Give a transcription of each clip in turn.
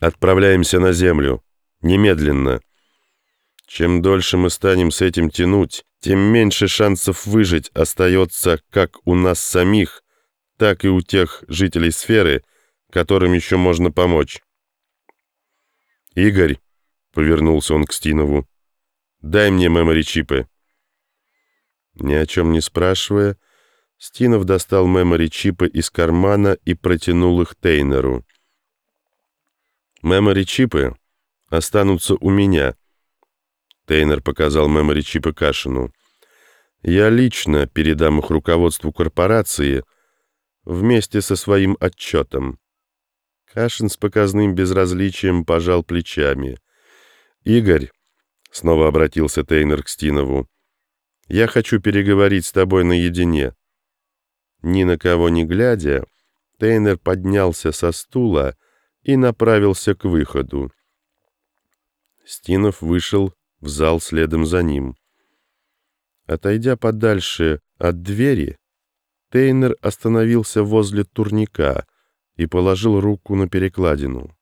Отправляемся на Землю. Немедленно. Чем дольше мы станем с этим тянуть, тем меньше шансов выжить остается как у нас самих, так и у тех жителей сферы, которым еще можно помочь. «Игорь», — повернулся он к Стинову, — «дай мне мемори-чипы». Ни о чем не спрашивая, Стинов достал мемори-чипы из кармана и протянул их Тейнеру. «Мемори-чипы останутся у меня», — Тейнер показал мемори-чипы Кашину. «Я лично передам их руководству корпорации вместе со своим отчетом». Кашин с показным безразличием пожал плечами. «Игорь», — снова обратился Тейнер к Стинову, — «я хочу переговорить с тобой наедине». Ни на кого не глядя, Тейнер поднялся со стула и направился к выходу. Стинов вышел в зал следом за ним. Отойдя подальше от двери, Тейнер остановился возле турника и положил руку на перекладину.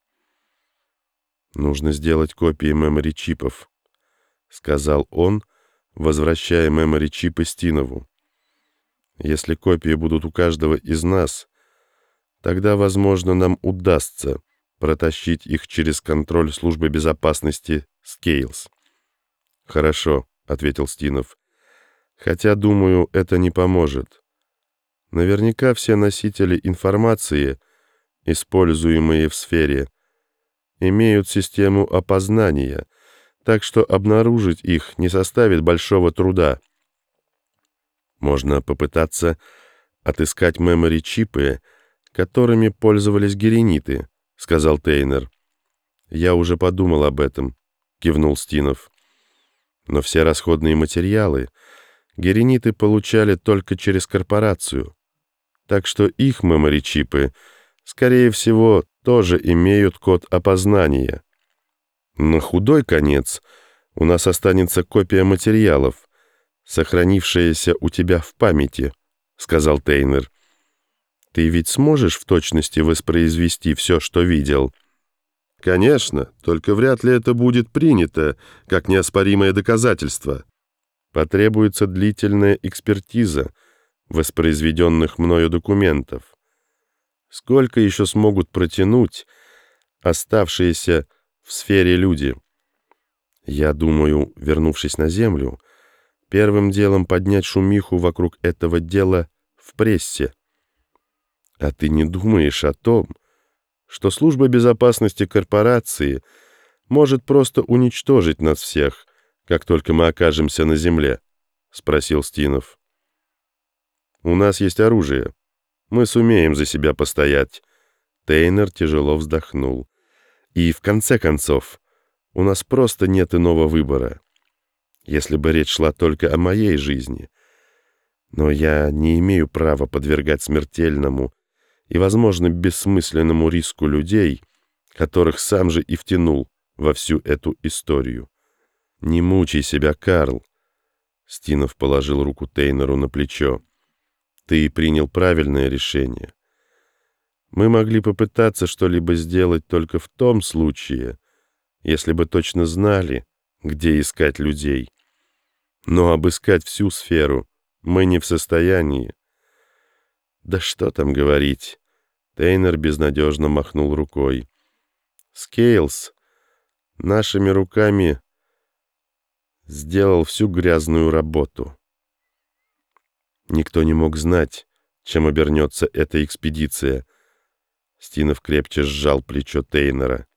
«Нужно сделать копии мемори-чипов», — сказал он, возвращая мемори-чипы Стинову. Если копии будут у каждого из нас, тогда, возможно, нам удастся протащить их через контроль службы безопасности Скейлс. «Хорошо», — ответил Стинов. «Хотя, думаю, это не поможет. Наверняка все носители информации, используемые в сфере, имеют систему опознания, так что обнаружить их не составит большого труда». Можно попытаться отыскать мемори-чипы, которыми пользовались герениты, сказал Тейнер. Я уже подумал об этом, кивнул Стинов. Но все расходные материалы герениты получали только через корпорацию, так что их мемори-чипы, скорее всего, тоже имеют код опознания. На худой конец у нас останется копия материалов, сохранившееся у тебя в памяти», — сказал Тейнер. «Ты ведь сможешь в точности воспроизвести все, что видел?» «Конечно, только вряд ли это будет принято, как неоспоримое доказательство. Потребуется длительная экспертиза воспроизведенных мною документов. Сколько еще смогут протянуть оставшиеся в сфере люди?» Я думаю, вернувшись на Землю, первым делом поднять шумиху вокруг этого дела в прессе. А ты не думаешь о том, что служба безопасности корпорации может просто уничтожить нас всех, как только мы окажемся на земле? — спросил Стинов. «У нас есть оружие. Мы сумеем за себя постоять». Тейнер тяжело вздохнул. «И в конце концов, у нас просто нет иного выбора если бы речь шла только о моей жизни. Но я не имею права подвергать смертельному и, возможно, бессмысленному риску людей, которых сам же и втянул во всю эту историю. «Не мучай себя, Карл!» Стинов положил руку Тейнеру на плечо. «Ты принял правильное решение. Мы могли попытаться что-либо сделать только в том случае, если бы точно знали, где искать людей. Но обыскать всю сферу мы не в состоянии. Да что там говорить. Тейнер безнадежно махнул рукой. Скейлс нашими руками сделал всю грязную работу. Никто не мог знать, чем обернется эта экспедиция. Стинов крепче сжал плечо Тейнера.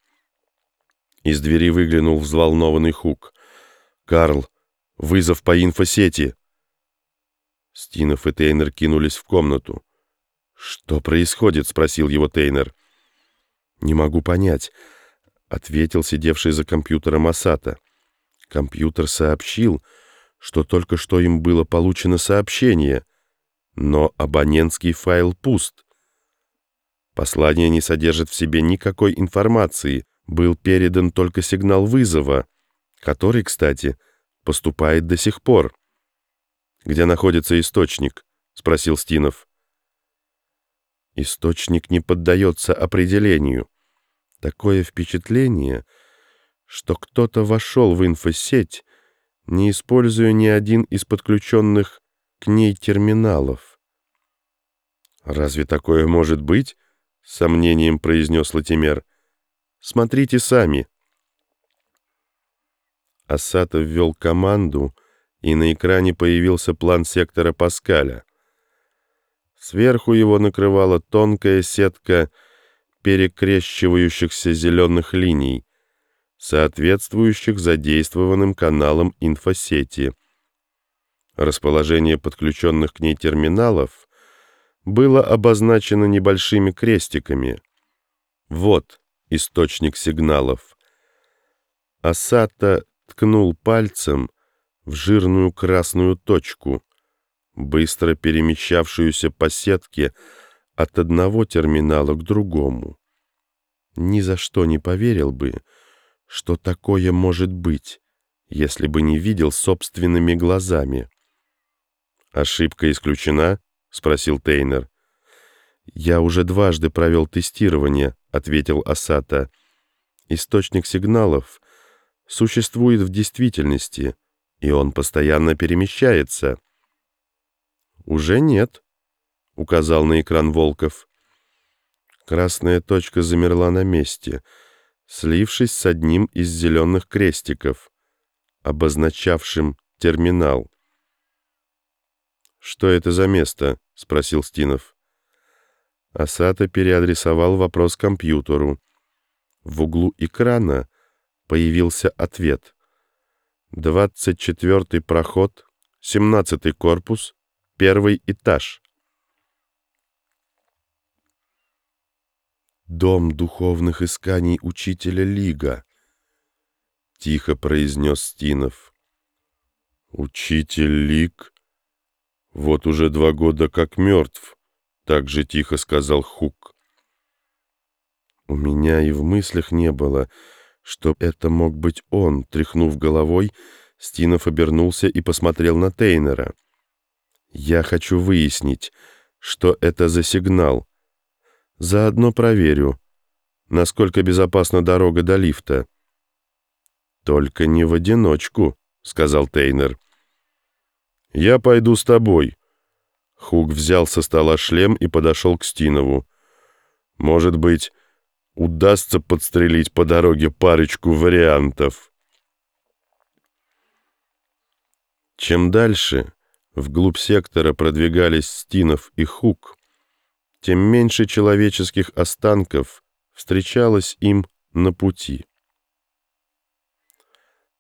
Из двери выглянул взволнованный Хук. «Карл, Вызов по инфосети. Стинов и Тейнер кинулись в комнату. «Что происходит?» — спросил его Тейнер. «Не могу понять», — ответил сидевший за компьютером Асата. Компьютер сообщил, что только что им было получено сообщение, но абонентский файл пуст. Послание не содержит в себе никакой информации, был передан только сигнал вызова, который, кстати, — поступает до сих пор. «Где находится источник?» — спросил Стинов. «Источник не поддается определению. Такое впечатление, что кто-то вошел в инфосеть, не используя ни один из подключенных к ней терминалов. «Разве такое может быть?» — сомнением произнес Латимер. «Смотрите сами». Асата ввел команду, и на экране появился план сектора Паскаля. Сверху его накрывала тонкая сетка перекрещивающихся зеленых линий, соответствующих задействованным каналам инфосети. Расположение подключенных к ней терминалов было обозначено небольшими крестиками. Вот источник сигналов. Асата ткнул пальцем в жирную красную точку, быстро перемещавшуюся по сетке от одного терминала к другому. Ни за что не поверил бы, что такое может быть, если бы не видел собственными глазами. «Ошибка исключена?» — спросил Тейнер. «Я уже дважды провел тестирование», — ответил Асата. «Источник сигналов существует в действительности, и он постоянно перемещается». «Уже нет», — указал на экран Волков. Красная точка замерла на месте, слившись с одним из зеленых крестиков, обозначавшим терминал. «Что это за место?» — спросил Стинов. Асата переадресовал вопрос компьютеру. В углу экрана появился ответ. «Двадцать четвертый проход, семнадцатый корпус, первый этаж. «Дом духовных исканий учителя Лига», — тихо произнес Стинов. «Учитель Лиг? Вот уже два года как мертв», — так же тихо сказал Хук. «У меня и в мыслях не было, что это мог быть он», — тряхнув головой, Стинов обернулся и посмотрел на Тейнера. Я хочу выяснить, что это за сигнал. Заодно проверю, насколько безопасна дорога до лифта. «Только не в одиночку», — сказал Тейнер. «Я пойду с тобой». Хук взял со стола шлем и подошел к Стинову. «Может быть, удастся подстрелить по дороге парочку вариантов». Чем дальше, вглубь сектора продвигались Стинов и Хук, тем меньше человеческих останков встречалось им на пути.